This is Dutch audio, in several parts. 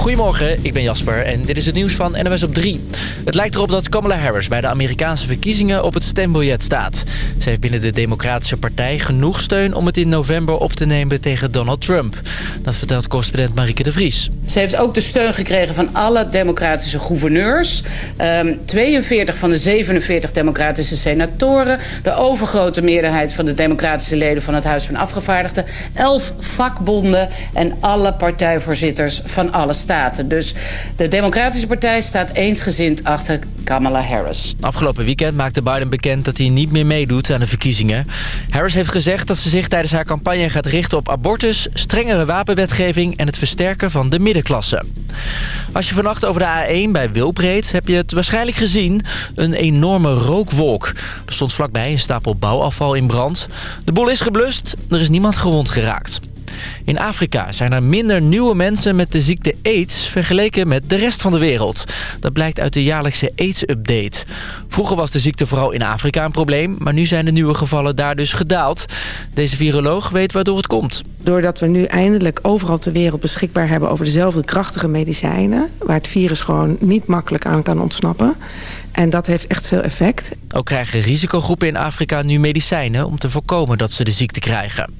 Goedemorgen, ik ben Jasper en dit is het nieuws van NOS op 3. Het lijkt erop dat Kamala Harris bij de Amerikaanse verkiezingen op het stembiljet staat. Ze heeft binnen de Democratische Partij genoeg steun om het in november op te nemen tegen Donald Trump. Dat vertelt correspondent Marieke de Vries. Ze heeft ook de steun gekregen van alle democratische gouverneurs. Um, 42 van de 47 democratische senatoren. De overgrote meerderheid van de democratische leden van het Huis van Afgevaardigden. 11 vakbonden en alle partijvoorzitters van alle staten. Dus de Democratische Partij staat eensgezind achter Kamala Harris. Afgelopen weekend maakte Biden bekend dat hij niet meer meedoet aan de verkiezingen. Harris heeft gezegd dat ze zich tijdens haar campagne gaat richten op abortus, strengere wapenwetgeving en het versterken van de middenklasse. Als je vannacht over de A1 bij Wilbreed heb je het waarschijnlijk gezien. Een enorme rookwolk. Er stond vlakbij een stapel bouwafval in brand. De boel is geblust, er is niemand gewond geraakt. In Afrika zijn er minder nieuwe mensen met de ziekte AIDS vergeleken met de rest van de wereld. Dat blijkt uit de jaarlijkse AIDS-update. Vroeger was de ziekte vooral in Afrika een probleem, maar nu zijn de nieuwe gevallen daar dus gedaald. Deze viroloog weet waardoor het komt. Doordat we nu eindelijk overal ter wereld beschikbaar hebben over dezelfde krachtige medicijnen... waar het virus gewoon niet makkelijk aan kan ontsnappen... En dat heeft echt veel effect. Ook krijgen risicogroepen in Afrika nu medicijnen om te voorkomen dat ze de ziekte krijgen.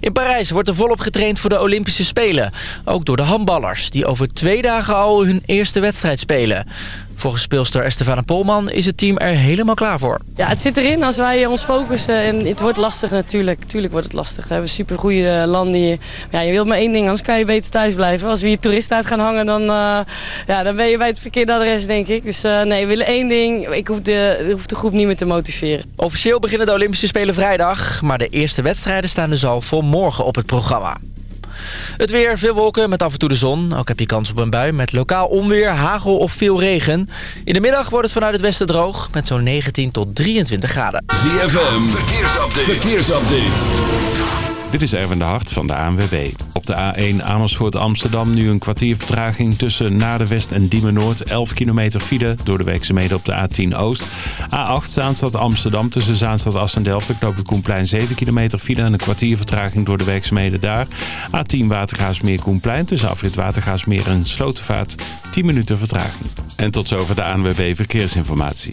In Parijs wordt er volop getraind voor de Olympische Spelen. Ook door de handballers, die over twee dagen al hun eerste wedstrijd spelen. Volgens speelster Estefana Polman is het team er helemaal klaar voor. Ja, het zit erin als wij ons focussen. En het wordt lastig natuurlijk. Tuurlijk wordt het lastig. We hebben super goede landen hier. Ja, je wilt maar één ding, anders kan je beter thuis blijven. Als we hier toeristen uit gaan hangen, dan, uh, ja, dan ben je bij het verkeerde adres, denk ik. Dus uh, nee, we willen één ding. Ik hoef de, hoef de groep niet meer te motiveren. Officieel beginnen de Olympische Spelen vrijdag. Maar de eerste wedstrijden staan dus al voor morgen op het programma. Het weer, veel wolken met af en toe de zon. Ook heb je kans op een bui met lokaal onweer, hagel of veel regen. In de middag wordt het vanuit het westen droog met zo'n 19 tot 23 graden. ZFM, verkeersupdate. verkeersupdate. Dit is Erwin de Hart van de ANWB. Op de A1 Amersfoort Amsterdam nu een kwartier vertraging tussen Naarden-West en Diemen Noord. 11 kilometer file door de werkzaamheden op de A10 Oost. A8 Zaanstad Amsterdam tussen Zaanstad Assen-Delft. Knoop de Koenplein 7 kilometer file en een kwartier vertraging door de werkzaamheden daar. A10 Watergaasmeer Koenplein tussen afrit Watergaasmeer en Slotenvaart 10 minuten vertraging. En tot zover de ANWB Verkeersinformatie.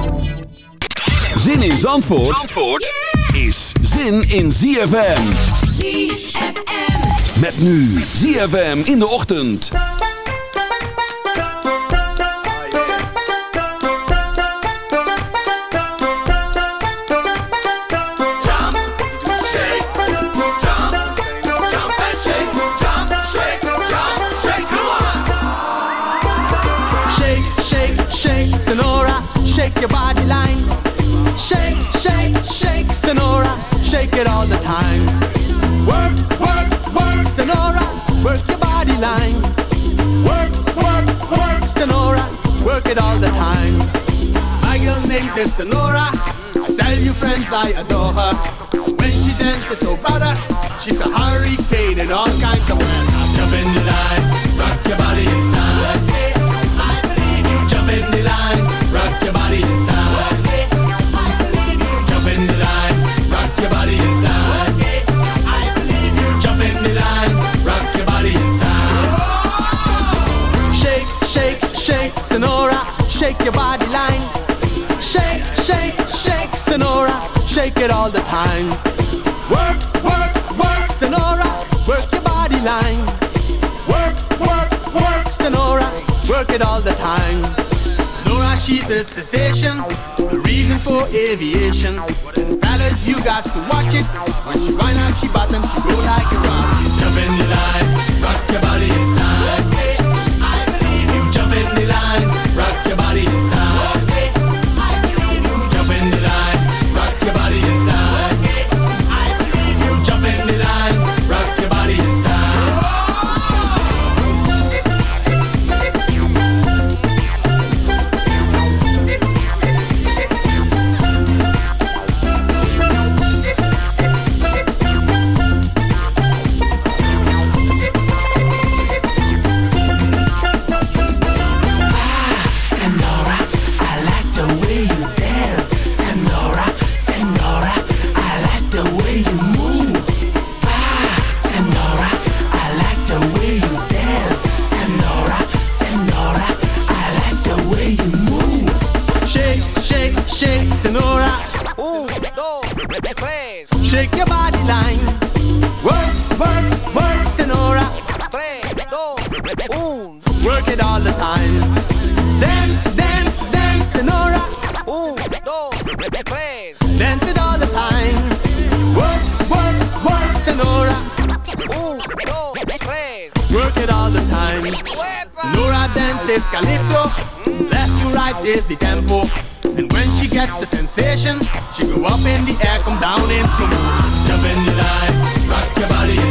Zin in Zandvoort, Zandvoort is zin in ZFM. ZFM. Met nu ZFM in de ochtend. shake your body line. Shake, shake, shake, Sonora, shake it all the time. Work, work, work, Sonora, work your body line. Work, work, work, Sonora, work it all the time. My girl name is Sonora. Tell your friends I adore her. When she dances so better, she's a hurricane in all kinds of ways. Jump in the line, shake your body line. Shake, shake, shake, Sonora, shake it all the time. Work, work, work, Sonora, work your body line. Work, work, work, Sonora, work it all the time. Nora, she's a sensation, the reason for aviation. Fellas, you got to watch it. When she wind up, she bottom, she go like a rock. Jump in the line, rock your body Shake, shake, senora. Un, dos, tres. Shake your body line. Work, work, work, senora. Tres, dos, un. Work it all the time. Dance, dance, dance, senora. Un, dos, tres. Dance it all the time. Work, work, work, senora. Un, dos, tres. Work it all the time. Senora dances calypso. Left to right is the tempo. Gets the sensation, she go up in the air, come down in slow. Jump in the line, rock your body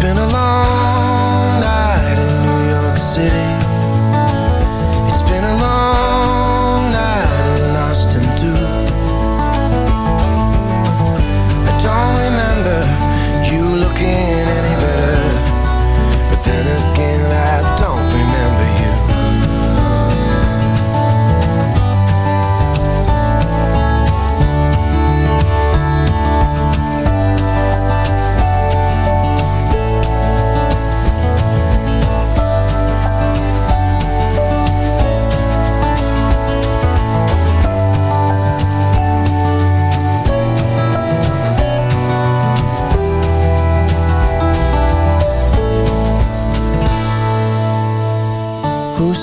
Been a long night in New York City. It's been a long night in Austin too. I don't remember you looking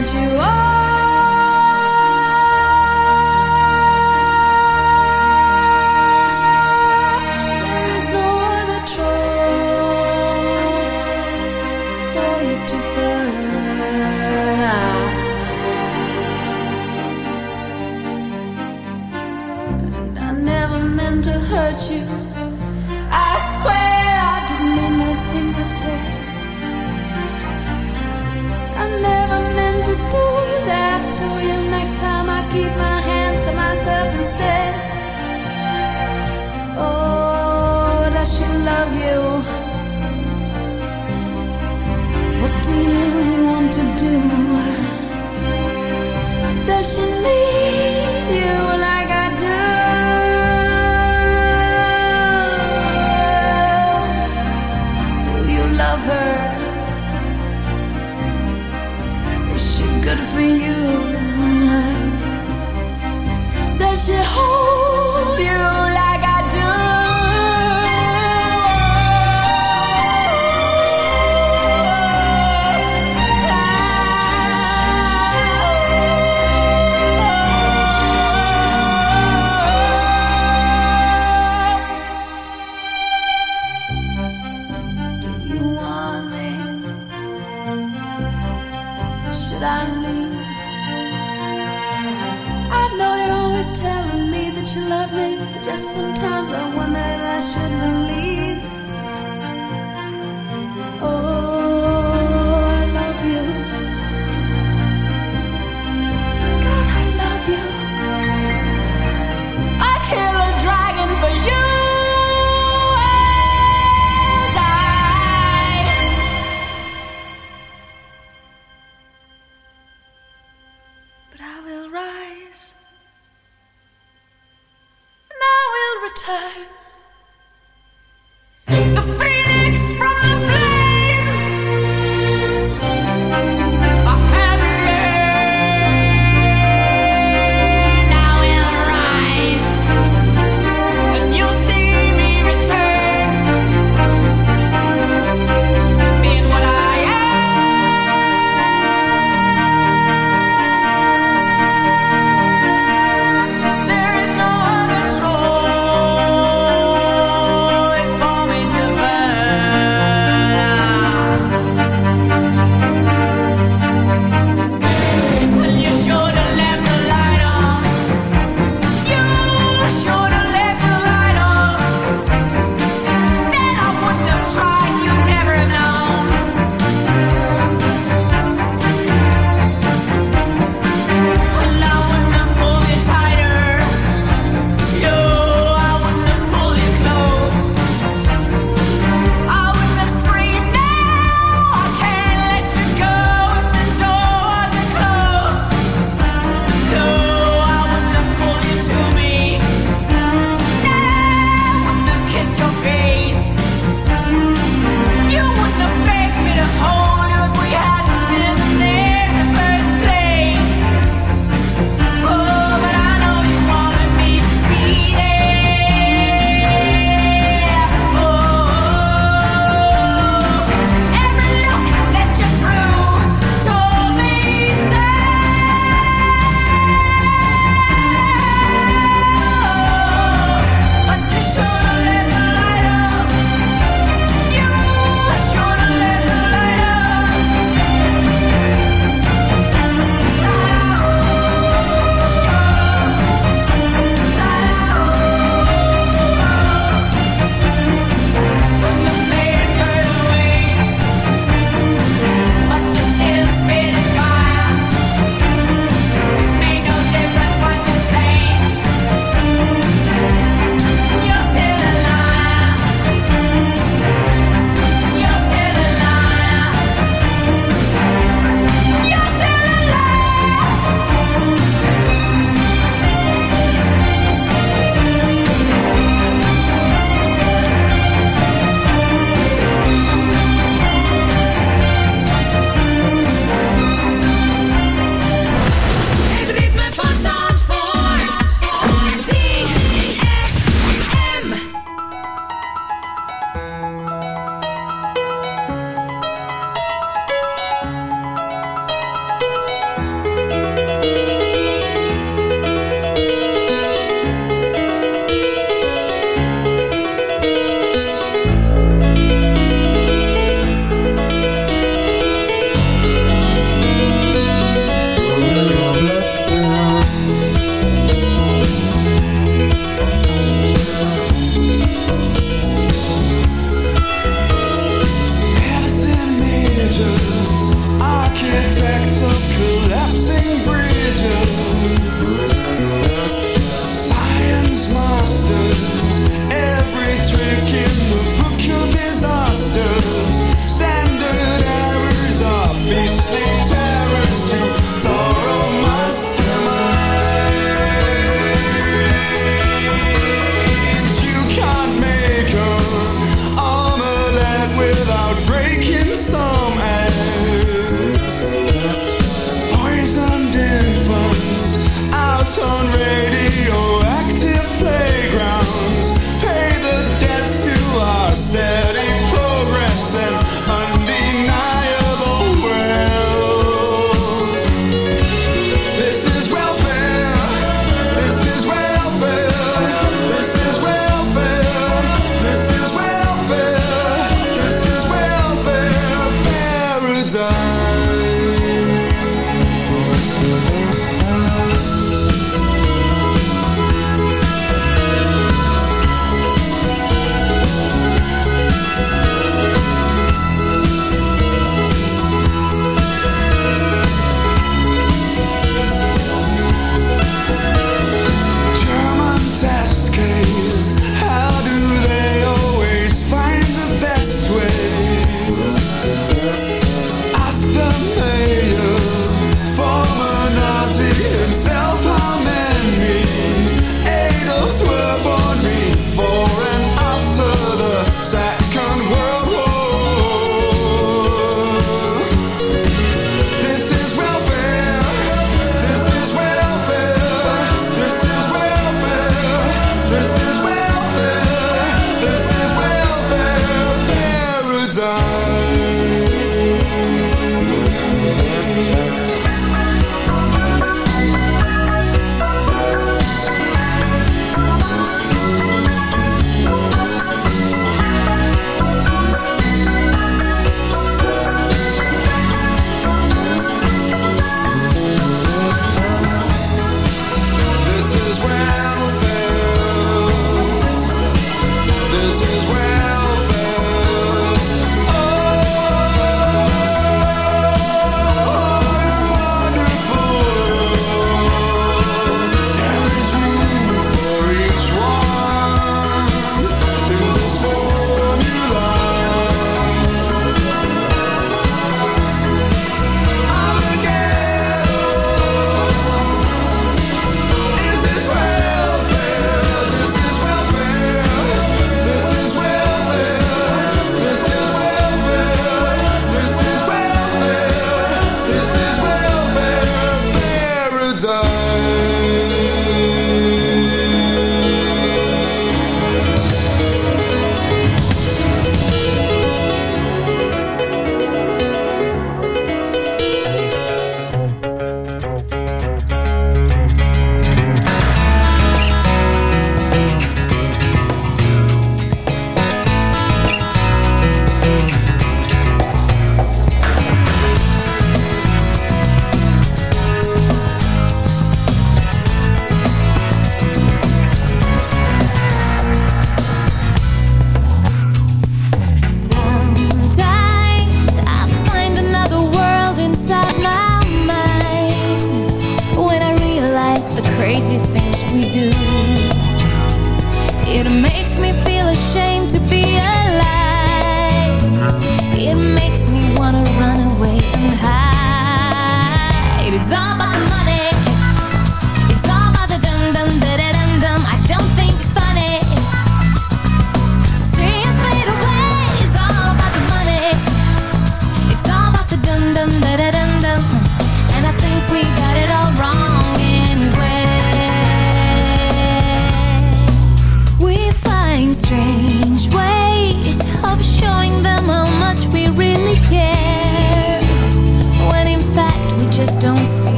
want you all.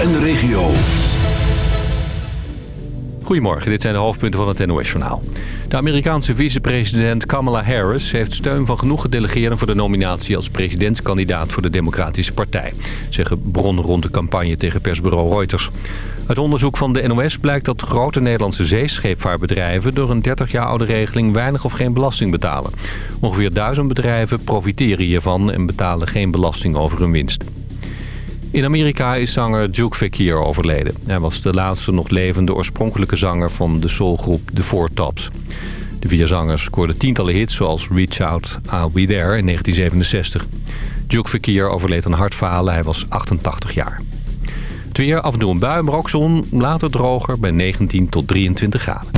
en de regio. Goedemorgen, dit zijn de hoofdpunten van het NOS-journaal. De Amerikaanse vicepresident Kamala Harris heeft steun van genoeg gedelegeerden... voor de nominatie als presidentskandidaat voor de Democratische Partij... zeggen bronnen rond de campagne tegen persbureau Reuters. Uit onderzoek van de NOS blijkt dat grote Nederlandse zeescheepvaartbedrijven... door een 30 jaar oude regeling weinig of geen belasting betalen. Ongeveer duizend bedrijven profiteren hiervan en betalen geen belasting over hun winst. In Amerika is zanger Duke Fakir overleden. Hij was de laatste nog levende oorspronkelijke zanger van de soulgroep The Four Tops. De vier zangers scoorden tientallen hits zoals Reach Out, I'll Be There in 1967. Duke Fakir overleed aan hartfalen, hij was 88 jaar. Het af en toe een bui, maar ook zon, later droger bij 19 tot 23 graden.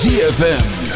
ZFM.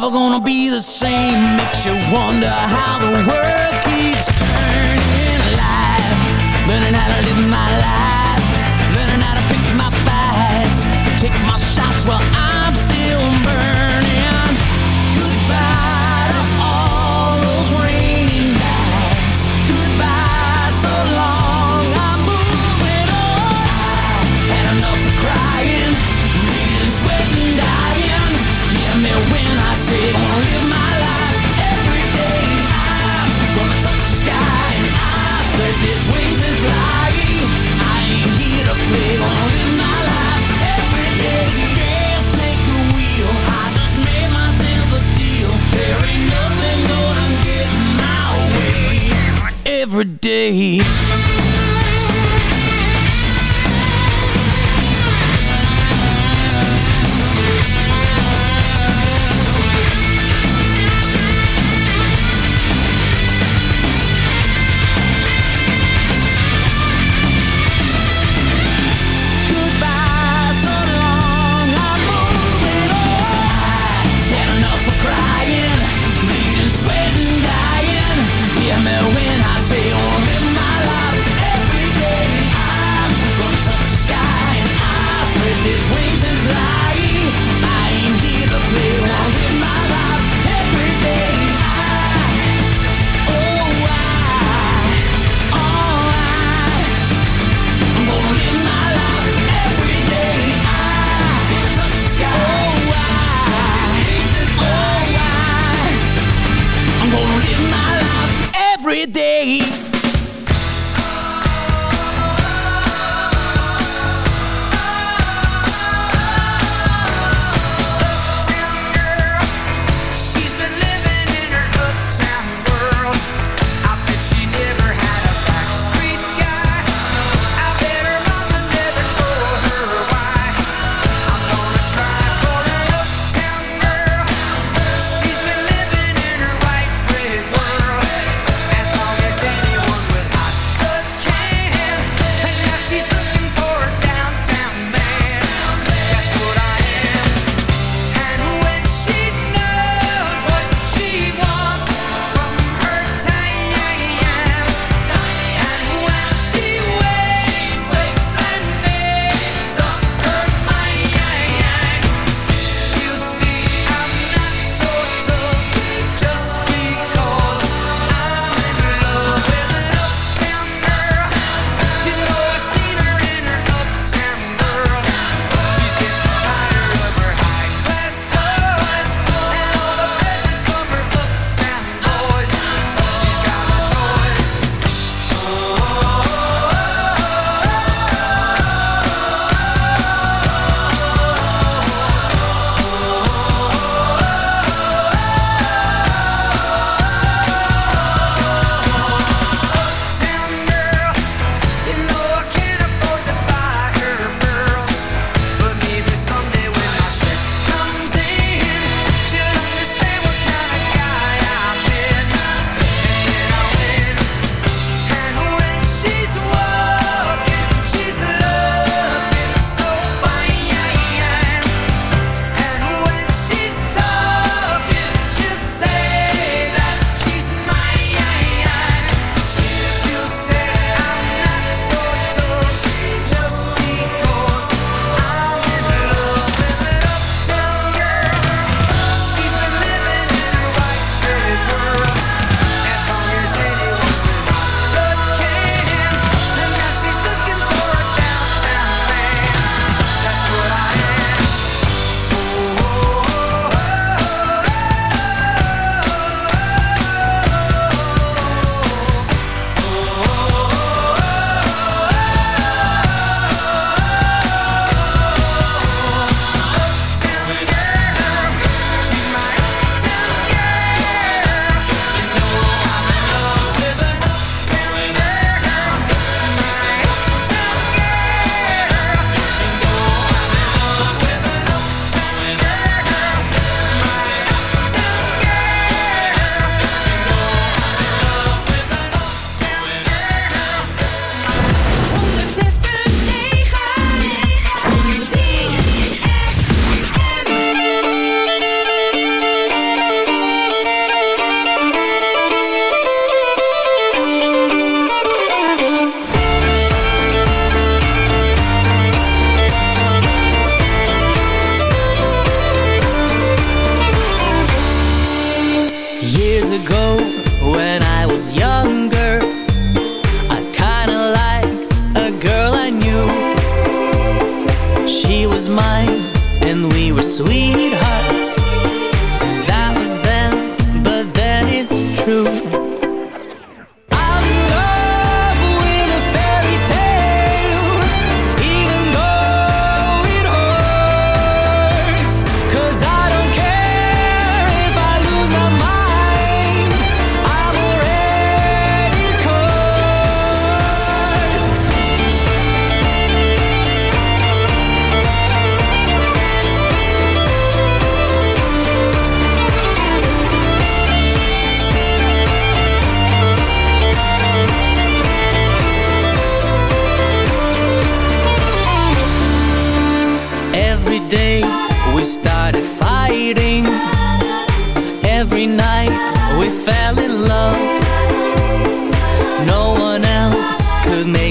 never gonna be the same. Makes you wonder how the world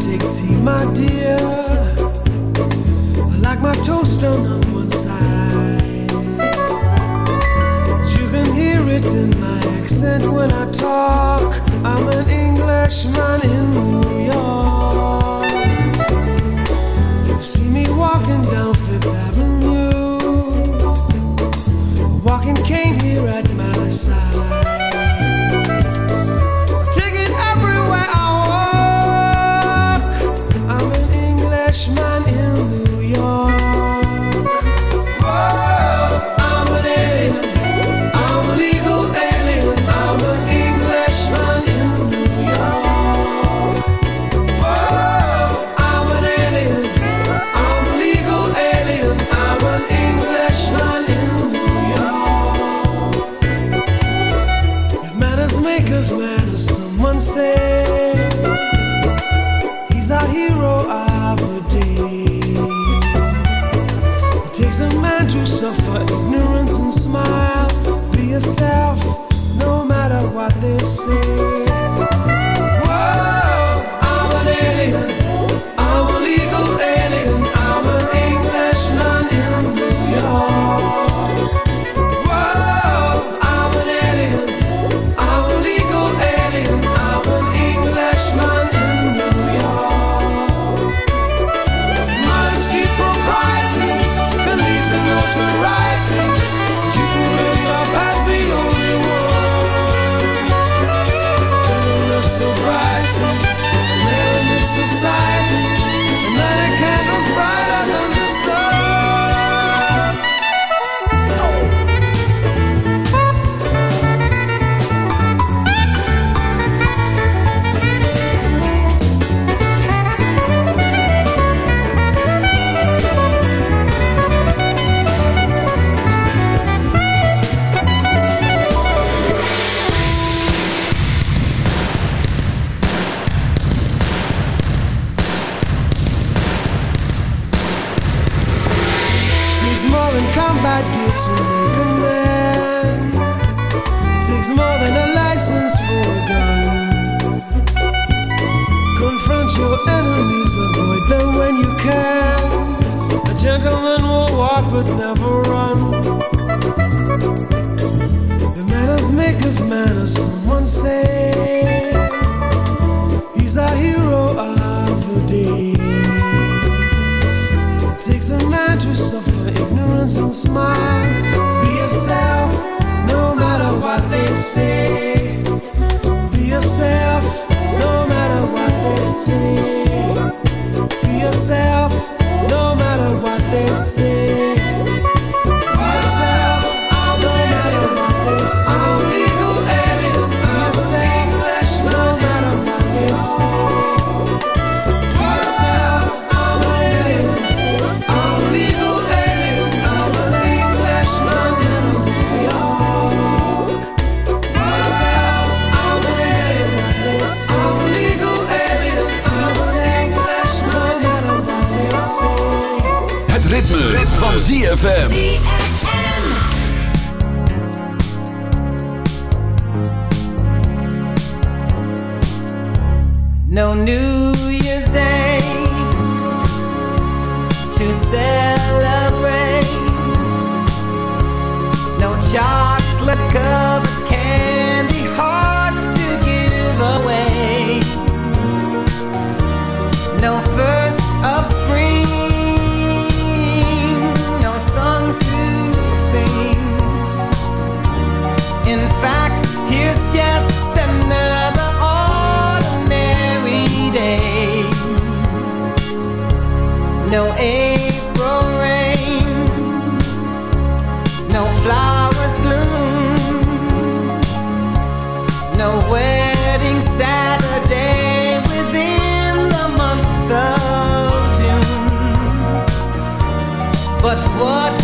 take tea, my dear. I like my toast done on one side. You can hear it in my accent when I talk. I'm an Englishman in New York. You see me walking down Fifth Avenue, walking cane here at my side. no New Year's Day to say. what